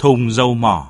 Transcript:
thùng dầu mỏ.